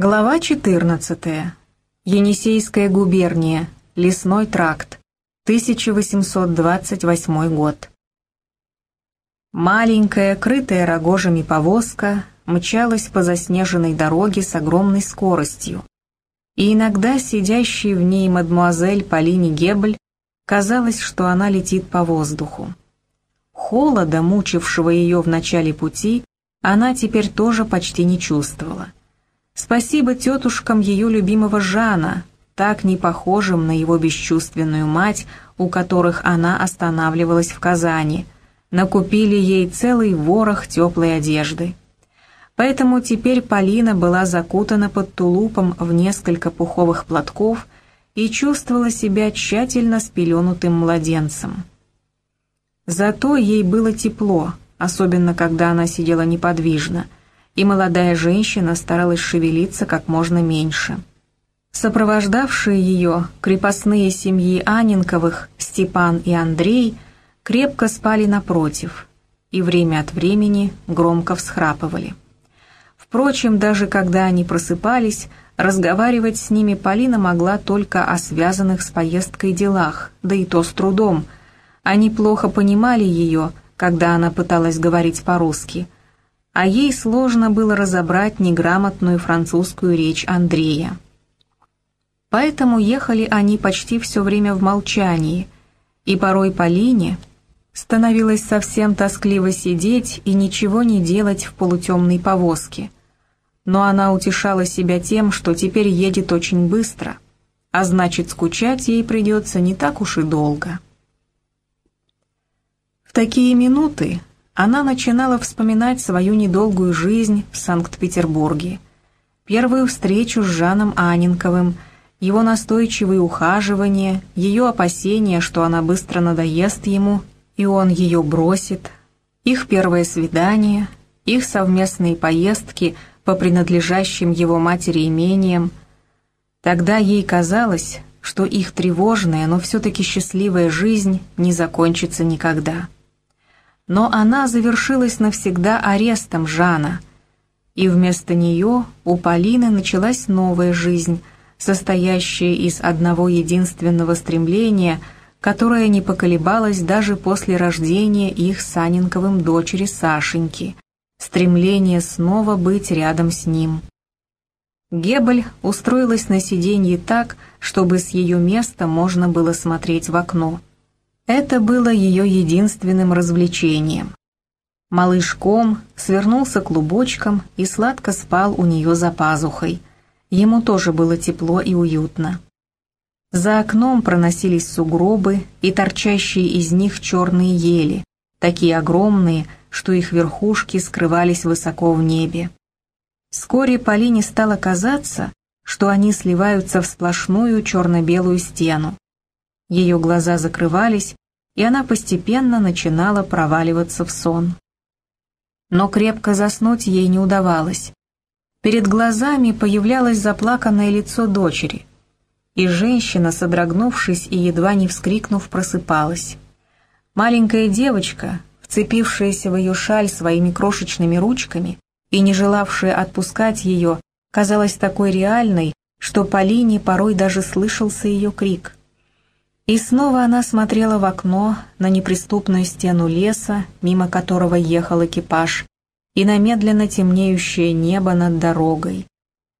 Глава 14. Енисейская губерния. Лесной тракт. 1828 год. Маленькая, крытая рогожами повозка мчалась по заснеженной дороге с огромной скоростью. И иногда сидящей в ней мадмуазель Полине Гебль казалось, что она летит по воздуху. Холода, мучившего ее в начале пути, она теперь тоже почти не чувствовала. Спасибо тетушкам ее любимого Жана, так не похожим на его бесчувственную мать, у которых она останавливалась в Казани. Накупили ей целый ворох теплой одежды. Поэтому теперь Полина была закутана под тулупом в несколько пуховых платков и чувствовала себя тщательно спеленутым младенцем. Зато ей было тепло, особенно когда она сидела неподвижно – и молодая женщина старалась шевелиться как можно меньше. Сопровождавшие ее крепостные семьи Анинковых, Степан и Андрей, крепко спали напротив и время от времени громко всхрапывали. Впрочем, даже когда они просыпались, разговаривать с ними Полина могла только о связанных с поездкой делах, да и то с трудом. Они плохо понимали ее, когда она пыталась говорить по-русски – а ей сложно было разобрать неграмотную французскую речь Андрея. Поэтому ехали они почти все время в молчании, и порой Полине становилось совсем тоскливо сидеть и ничего не делать в полутемной повозке. Но она утешала себя тем, что теперь едет очень быстро, а значит, скучать ей придется не так уж и долго. В такие минуты она начинала вспоминать свою недолгую жизнь в Санкт-Петербурге. Первую встречу с Жаном Анинковым, его настойчивые ухаживания, ее опасения, что она быстро надоест ему, и он ее бросит, их первое свидание, их совместные поездки по принадлежащим его матери имениям. Тогда ей казалось, что их тревожная, но все-таки счастливая жизнь не закончится никогда но она завершилась навсегда арестом Жана, и вместо нее у Полины началась новая жизнь, состоящая из одного единственного стремления, которое не поколебалось даже после рождения их с Анинковым дочери Сашеньки, стремление снова быть рядом с ним. Гебель устроилась на сиденье так, чтобы с ее места можно было смотреть в окно. Это было ее единственным развлечением. Малыш Ком свернулся клубочком и сладко спал у нее за пазухой. Ему тоже было тепло и уютно. За окном проносились сугробы и торчащие из них черные ели, такие огромные, что их верхушки скрывались высоко в небе. Вскоре Полине стало казаться, что они сливаются в сплошную черно-белую стену. Ее глаза закрывались, и она постепенно начинала проваливаться в сон. Но крепко заснуть ей не удавалось. Перед глазами появлялось заплаканное лицо дочери, и женщина, содрогнувшись и едва не вскрикнув, просыпалась. Маленькая девочка, вцепившаяся в ее шаль своими крошечными ручками и не желавшая отпускать ее, казалась такой реальной, что Полине порой даже слышался ее крик. И снова она смотрела в окно на неприступную стену леса, мимо которого ехал экипаж, и на медленно темнеющее небо над дорогой.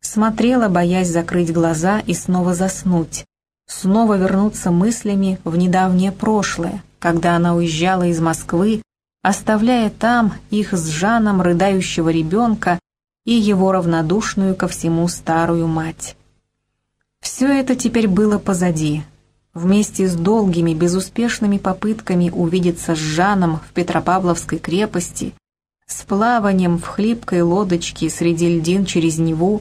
Смотрела, боясь закрыть глаза и снова заснуть, снова вернуться мыслями в недавнее прошлое, когда она уезжала из Москвы, оставляя там их с Жаном рыдающего ребенка и его равнодушную ко всему старую мать. Все это теперь было позади, вместе с долгими безуспешными попытками увидеться с Жаном в Петропавловской крепости, с плаванием в хлипкой лодочке среди льдин через Неву,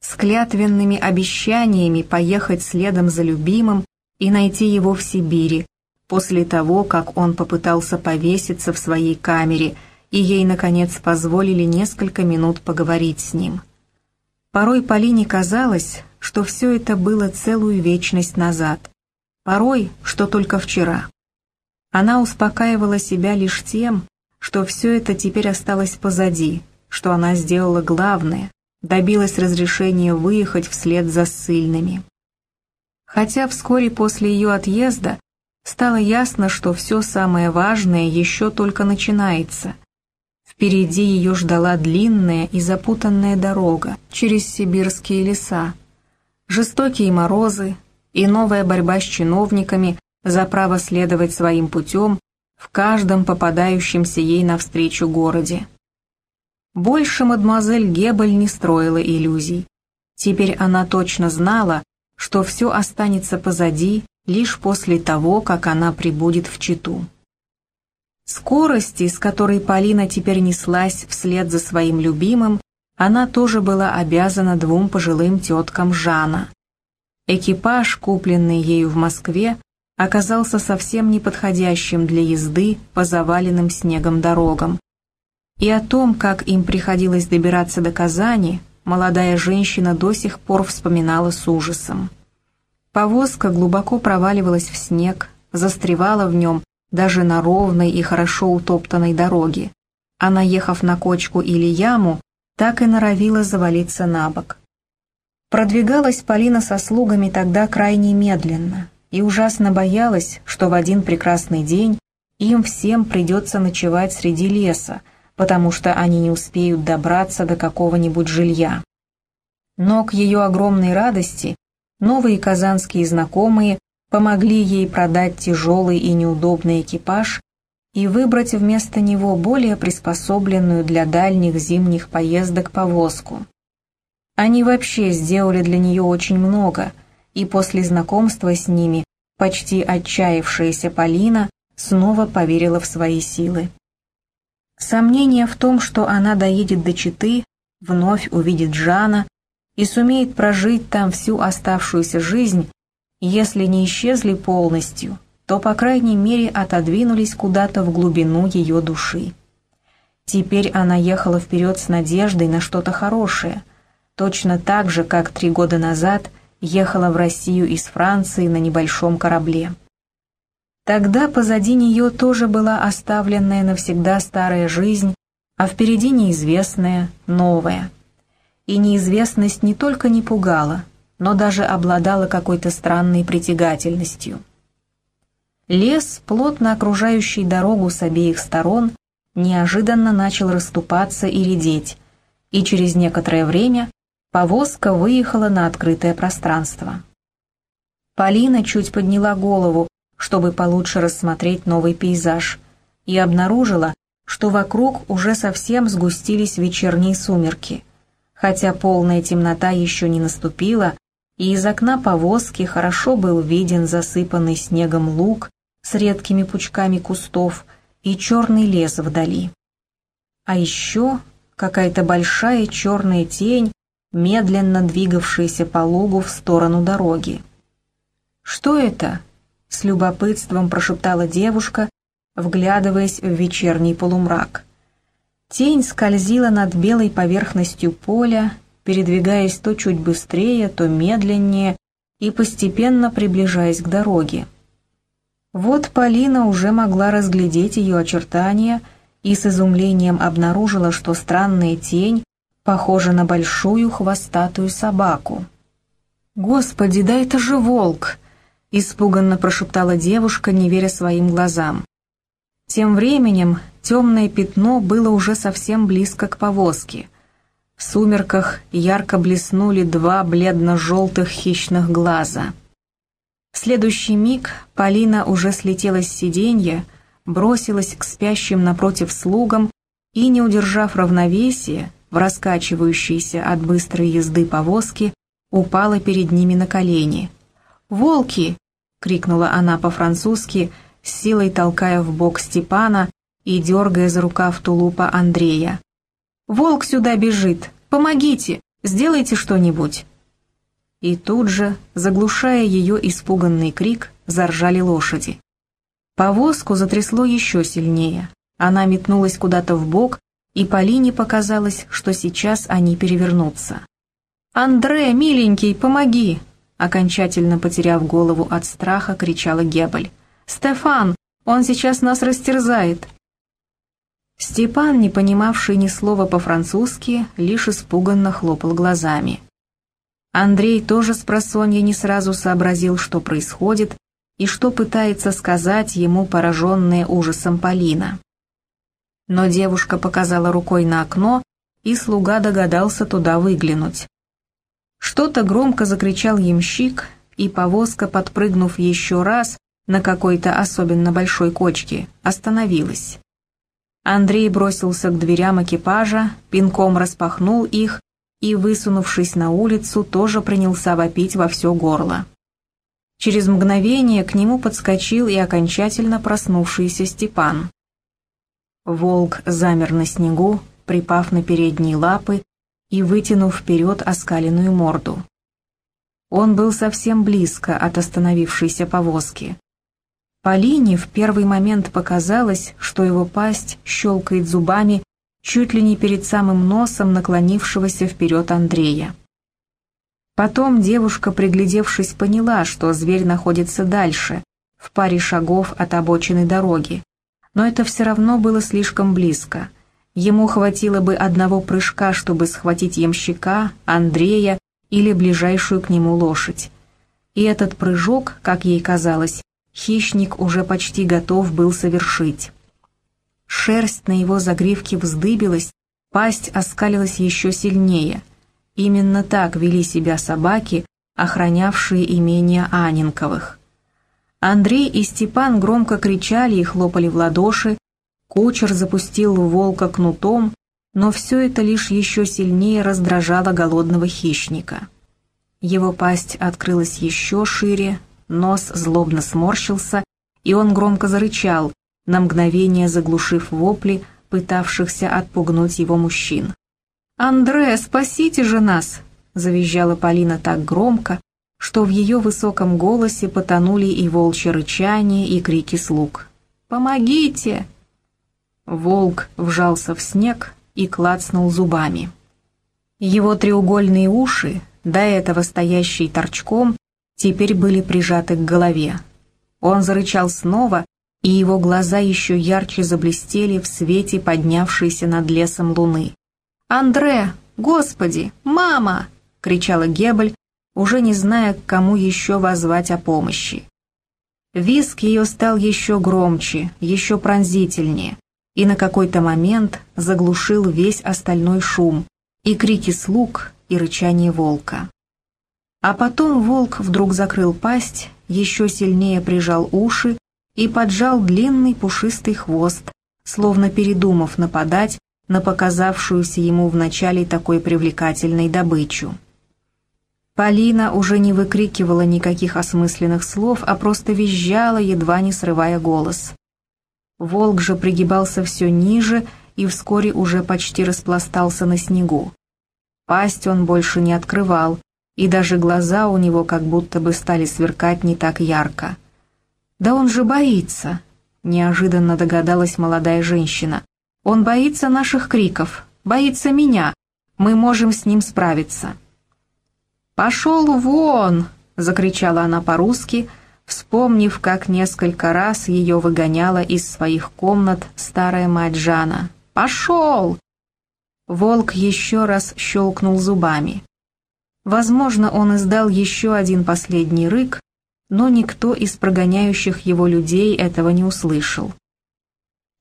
с клятвенными обещаниями поехать следом за любимым и найти его в Сибири, после того, как он попытался повеситься в своей камере, и ей, наконец, позволили несколько минут поговорить с ним. Порой Полине казалось, что все это было целую вечность назад. Порой, что только вчера. Она успокаивала себя лишь тем, что все это теперь осталось позади, что она сделала главное, добилась разрешения выехать вслед за ссыльными. Хотя вскоре после ее отъезда стало ясно, что все самое важное еще только начинается. Впереди ее ждала длинная и запутанная дорога через сибирские леса, жестокие морозы и новая борьба с чиновниками за право следовать своим путем в каждом попадающемся ей навстречу городе. Больше мадемуазель Гебель не строила иллюзий. Теперь она точно знала, что все останется позади лишь после того, как она прибудет в Читу. Скорости, с которой Полина теперь неслась вслед за своим любимым, она тоже была обязана двум пожилым теткам Жана. Экипаж, купленный ею в Москве, оказался совсем неподходящим для езды по заваленным снегом дорогам. И о том, как им приходилось добираться до Казани, молодая женщина до сих пор вспоминала с ужасом. Повозка глубоко проваливалась в снег, застревала в нем даже на ровной и хорошо утоптанной дороге, а наехав на кочку или яму, так и норовила завалиться на бок. Продвигалась Полина со слугами тогда крайне медленно и ужасно боялась, что в один прекрасный день им всем придется ночевать среди леса, потому что они не успеют добраться до какого-нибудь жилья. Но к ее огромной радости новые казанские знакомые помогли ей продать тяжелый и неудобный экипаж и выбрать вместо него более приспособленную для дальних зимних поездок повозку. Они вообще сделали для нее очень много, и после знакомства с ними почти отчаявшаяся Полина снова поверила в свои силы. Сомнение в том, что она доедет до Читы, вновь увидит Жана и сумеет прожить там всю оставшуюся жизнь, если не исчезли полностью, то, по крайней мере, отодвинулись куда-то в глубину ее души. Теперь она ехала вперед с надеждой на что-то хорошее, точно так же, как три года назад ехала в Россию из Франции на небольшом корабле. Тогда позади нее тоже была оставленная навсегда старая жизнь, а впереди неизвестная, новая. И неизвестность не только не пугала, но даже обладала какой-то странной притягательностью. Лес, плотно окружающий дорогу с обеих сторон, неожиданно начал расступаться и редеть, и через некоторое время повозка выехала на открытое пространство. Полина чуть подняла голову, чтобы получше рассмотреть новый пейзаж, и обнаружила, что вокруг уже совсем сгустились вечерние сумерки. Хотя полная темнота еще не наступила, и из окна повозки хорошо был виден засыпанный снегом луг с редкими пучками кустов и черный лес вдали. А еще какая-то большая черная тень, медленно двигавшаяся по лугу в сторону дороги. «Что это?» с любопытством прошептала девушка, вглядываясь в вечерний полумрак. Тень скользила над белой поверхностью поля, передвигаясь то чуть быстрее, то медленнее и постепенно приближаясь к дороге. Вот Полина уже могла разглядеть ее очертания и с изумлением обнаружила, что странная тень похожа на большую хвостатую собаку. «Господи, да это же волк!» испуганно прошептала девушка, не веря своим глазам. Тем временем темное пятно было уже совсем близко к повозке. В сумерках ярко блеснули два бледно-желтых хищных глаза. В следующий миг Полина уже слетела с сиденья, бросилась к спящим напротив слугам и, не удержав равновесия, в раскачивающейся от быстрой езды повозки, упала перед ними на колени. «Волки! крикнула она по-французски, силой толкая в бок Степана и дергая за рукав тулупа Андрея. «Волк сюда бежит! Помогите! Сделайте что-нибудь!» И тут же, заглушая ее испуганный крик, заржали лошади. Повозку затрясло еще сильнее. Она метнулась куда-то в бок, и Полине показалось, что сейчас они перевернутся. «Андре, миленький, помоги!» Окончательно потеряв голову от страха, кричала Гебель. «Стефан! Он сейчас нас растерзает!» Степан, не понимавший ни слова по-французски, лишь испуганно хлопал глазами. Андрей тоже с просонья не сразу сообразил, что происходит и что пытается сказать ему пораженная ужасом Полина. Но девушка показала рукой на окно, и слуга догадался туда выглянуть. Что-то громко закричал ямщик, и повозка, подпрыгнув еще раз на какой-то особенно большой кочке, остановилась. Андрей бросился к дверям экипажа, пинком распахнул их и, высунувшись на улицу, тоже принялся вопить во все горло. Через мгновение к нему подскочил и окончательно проснувшийся Степан. Волк замер на снегу, припав на передние лапы и вытянув вперед оскаленную морду. Он был совсем близко от остановившейся повозки. Полине в первый момент показалось, что его пасть щелкает зубами чуть ли не перед самым носом наклонившегося вперед Андрея. Потом девушка, приглядевшись, поняла, что зверь находится дальше, в паре шагов от обочины дороги. Но это все равно было слишком близко. Ему хватило бы одного прыжка, чтобы схватить ямщика, Андрея или ближайшую к нему лошадь. И этот прыжок, как ей казалось, хищник уже почти готов был совершить. Шерсть на его загривке вздыбилась, пасть оскалилась еще сильнее. Именно так вели себя собаки, охранявшие имение Анинковых. Андрей и Степан громко кричали и хлопали в ладоши, кучер запустил волка кнутом, но все это лишь еще сильнее раздражало голодного хищника. Его пасть открылась еще шире, нос злобно сморщился, и он громко зарычал, на мгновение заглушив вопли, пытавшихся отпугнуть его мужчин. «Андре, спасите же нас!» — завизжала Полина так громко, что в ее высоком голосе потонули и волчье рычание, и крики слуг. «Помогите!» Волк вжался в снег и клацнул зубами. Его треугольные уши, до этого стоящие торчком, теперь были прижаты к голове. Он зарычал снова, и его глаза еще ярче заблестели в свете поднявшейся над лесом луны. «Андре! Господи! Мама!» — кричала Гебель, уже не зная, к кому еще возвать о помощи. Виск ее стал еще громче, еще пронзительнее, и на какой-то момент заглушил весь остальной шум, и крики слуг, и рычание волка. А потом волк вдруг закрыл пасть, еще сильнее прижал уши и поджал длинный пушистый хвост, словно передумав нападать на показавшуюся ему вначале такой привлекательной добычу. Полина уже не выкрикивала никаких осмысленных слов, а просто визжала, едва не срывая голос. Волк же пригибался все ниже и вскоре уже почти распластался на снегу. Пасть он больше не открывал, и даже глаза у него как будто бы стали сверкать не так ярко. «Да он же боится», — неожиданно догадалась молодая женщина. «Он боится наших криков, боится меня. Мы можем с ним справиться». «Пошел вон!» — закричала она по-русски, вспомнив, как несколько раз ее выгоняла из своих комнат старая мать Жана. «Пошел!» Волк еще раз щелкнул зубами. Возможно, он издал еще один последний рык, но никто из прогоняющих его людей этого не услышал.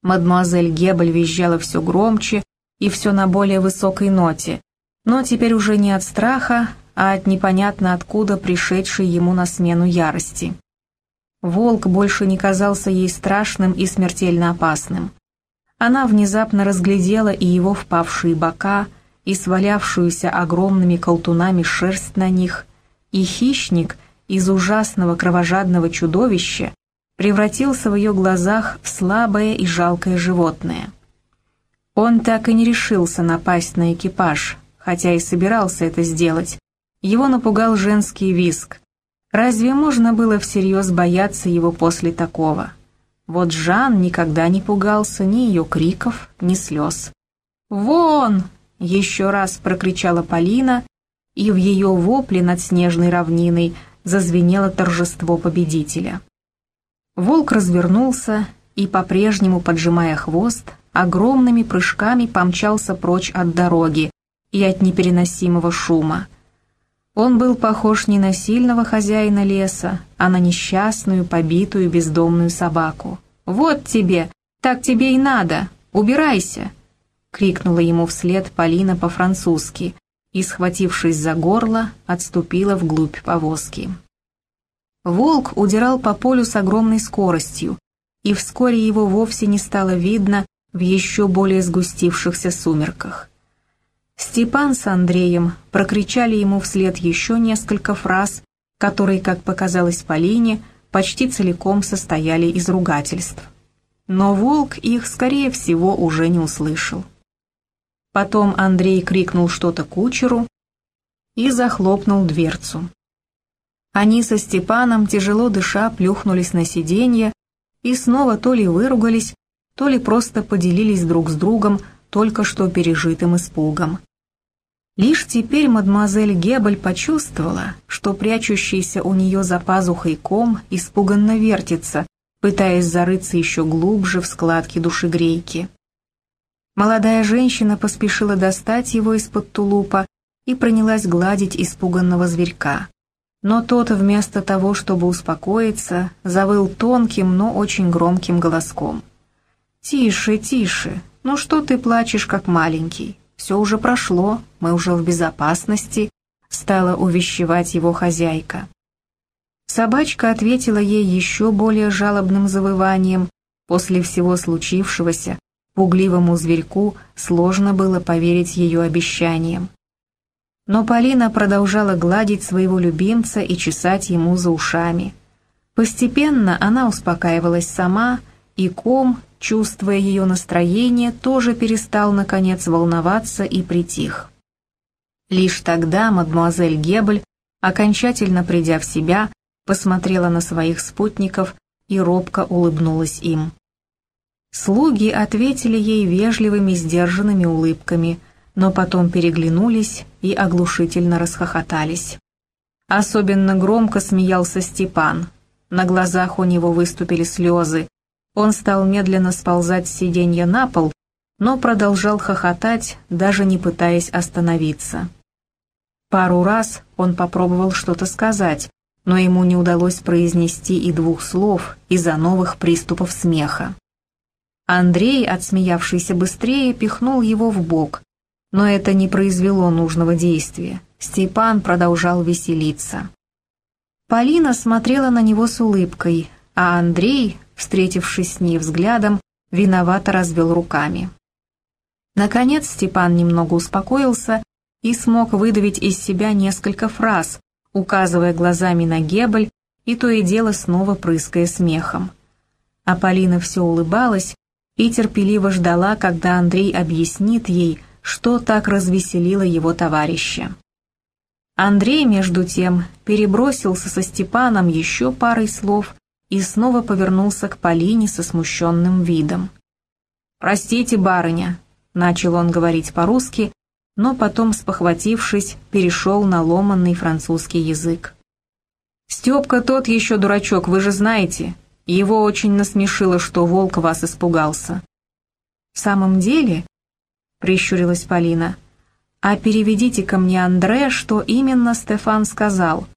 Мадемуазель Гебель визжала все громче и все на более высокой ноте, но теперь уже не от страха, а от непонятно откуда пришедшей ему на смену ярости. Волк больше не казался ей страшным и смертельно опасным. Она внезапно разглядела и его впавшие бока, и свалявшуюся огромными колтунами шерсть на них, и хищник из ужасного кровожадного чудовища превратился в ее глазах в слабое и жалкое животное. Он так и не решился напасть на экипаж, хотя и собирался это сделать. Его напугал женский виск. Разве можно было всерьез бояться его после такого? Вот Жан никогда не пугался ни ее криков, ни слез. «Вон!» Еще раз прокричала Полина, и в ее вопле над снежной равниной зазвенело торжество победителя. Волк развернулся и, по-прежнему поджимая хвост, огромными прыжками помчался прочь от дороги и от непереносимого шума. Он был похож не на сильного хозяина леса, а на несчастную, побитую, бездомную собаку. «Вот тебе! Так тебе и надо! Убирайся!» — крикнула ему вслед Полина по-французски и, схватившись за горло, отступила вглубь повозки. Волк удирал по полю с огромной скоростью, и вскоре его вовсе не стало видно в еще более сгустившихся сумерках. Степан с Андреем прокричали ему вслед еще несколько фраз, которые, как показалось Полине, почти целиком состояли из ругательств. Но волк их, скорее всего, уже не услышал. Потом Андрей крикнул что-то кучеру и захлопнул дверцу. Они со Степаном, тяжело дыша, плюхнулись на сиденье и снова то ли выругались, то ли просто поделились друг с другом только что пережитым испугом. Лишь теперь мадемуазель Гебель почувствовала, что прячущийся у нее за пазухой ком испуганно вертится, пытаясь зарыться еще глубже в складки душегрейки. Молодая женщина поспешила достать его из-под тулупа и принялась гладить испуганного зверька. Но тот, вместо того, чтобы успокоиться, завыл тонким, но очень громким голоском. «Тише, тише, ну что ты плачешь, как маленький? Все уже прошло, мы уже в безопасности», — стала увещевать его хозяйка. Собачка ответила ей еще более жалобным завыванием. После всего случившегося пугливому зверьку сложно было поверить ее обещаниям. Но Полина продолжала гладить своего любимца и чесать ему за ушами. Постепенно она успокаивалась сама, и ком, чувствуя ее настроение, тоже перестал, наконец, волноваться и притих. Лишь тогда мадемуазель Гебль, окончательно придя в себя, посмотрела на своих спутников и робко улыбнулась им. Слуги ответили ей вежливыми, сдержанными улыбками, но потом переглянулись и оглушительно расхохотались. Особенно громко смеялся Степан. На глазах у него выступили слезы, он стал медленно сползать с сиденья на пол, но продолжал хохотать, даже не пытаясь остановиться. Пару раз он попробовал что-то сказать, но ему не удалось произнести и двух слов из-за новых приступов смеха. Андрей, отсмеявшийся быстрее, пихнул его в бок, но это не произвело нужного действия. Степан продолжал веселиться. Полина смотрела на него с улыбкой, а Андрей, встретившись с ней взглядом, виновато развел руками. Наконец Степан немного успокоился и смог выдавить из себя несколько фраз, указывая глазами на Гебель и то и дело снова прыская смехом. А Полина все улыбалась и терпеливо ждала, когда Андрей объяснит ей, что так развеселило его товарища. Андрей, между тем, перебросился со Степаном еще парой слов и снова повернулся к Полине со смущенным видом. «Простите, барыня», — начал он говорить по-русски, но потом, спохватившись, перешел на ломанный французский язык. «Степка тот еще дурачок, вы же знаете. Его очень насмешило, что волк вас испугался». «В самом деле?» — прищурилась Полина. «А переведите ко мне, Андре, что именно Стефан сказал».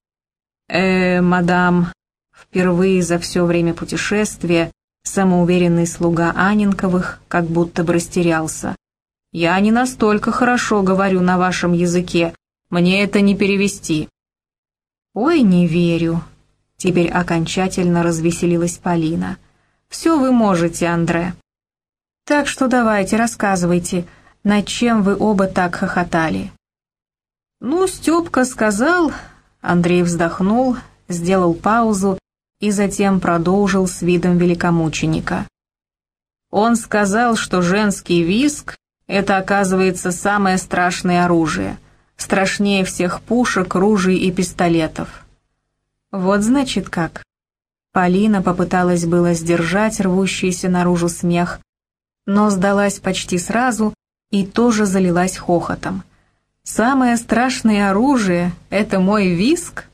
«Э, мадам, Впервые за все время путешествия самоуверенный слуга Анинковых как будто бы растерялся. «Я не настолько хорошо говорю на вашем языке, мне это не перевести». «Ой, не верю», — теперь окончательно развеселилась Полина. «Все вы можете, Андре». «Так что давайте, рассказывайте, над чем вы оба так хохотали». «Ну, Степка сказал...» Андрей вздохнул, сделал паузу и затем продолжил с видом великомученика. Он сказал, что женский виск — это, оказывается, самое страшное оружие, страшнее всех пушек, ружей и пистолетов. Вот значит как. Полина попыталась было сдержать рвущийся наружу смех, но сдалась почти сразу и тоже залилась хохотом. «Самое страшное оружие — это мой виск?»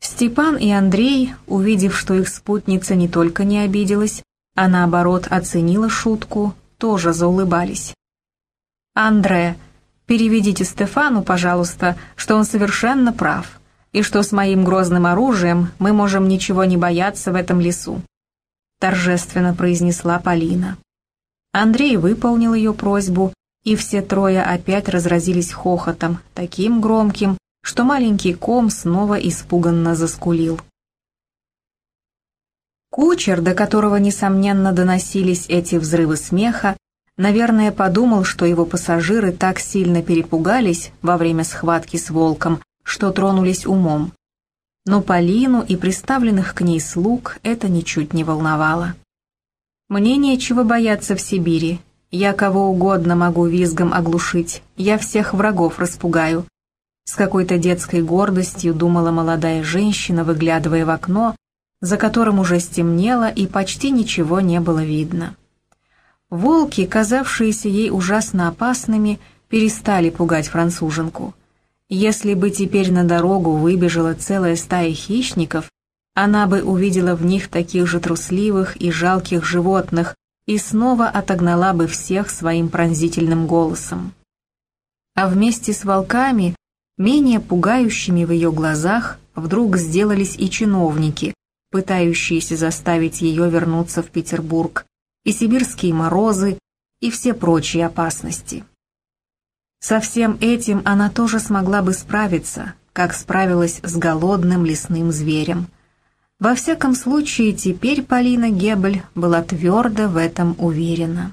Степан и Андрей, увидев, что их спутница не только не обиделась, а наоборот оценила шутку, тоже заулыбались. «Андре, переведите Стефану, пожалуйста, что он совершенно прав, и что с моим грозным оружием мы можем ничего не бояться в этом лесу», торжественно произнесла Полина. Андрей выполнил ее просьбу, и все трое опять разразились хохотом, таким громким, что маленький ком снова испуганно заскулил. Кучер, до которого, несомненно, доносились эти взрывы смеха, наверное, подумал, что его пассажиры так сильно перепугались во время схватки с волком, что тронулись умом. Но Полину и приставленных к ней слуг это ничуть не волновало. «Мне нечего бояться в Сибири. Я кого угодно могу визгом оглушить. Я всех врагов распугаю». С какой-то детской гордостью думала молодая женщина, выглядывая в окно, за которым уже стемнело и почти ничего не было видно. Волки, казавшиеся ей ужасно опасными, перестали пугать француженку. Если бы теперь на дорогу выбежала целая стая хищников, она бы увидела в них таких же трусливых и жалких животных и снова отогнала бы всех своим пронзительным голосом. А вместе с волками, менее пугающими в ее глазах, вдруг сделались и чиновники, пытающиеся заставить ее вернуться в Петербург, и сибирские морозы, и все прочие опасности. Со всем этим она тоже смогла бы справиться, как справилась с голодным лесным зверем. Во всяком случае, теперь Полина Гебель была твердо в этом уверена.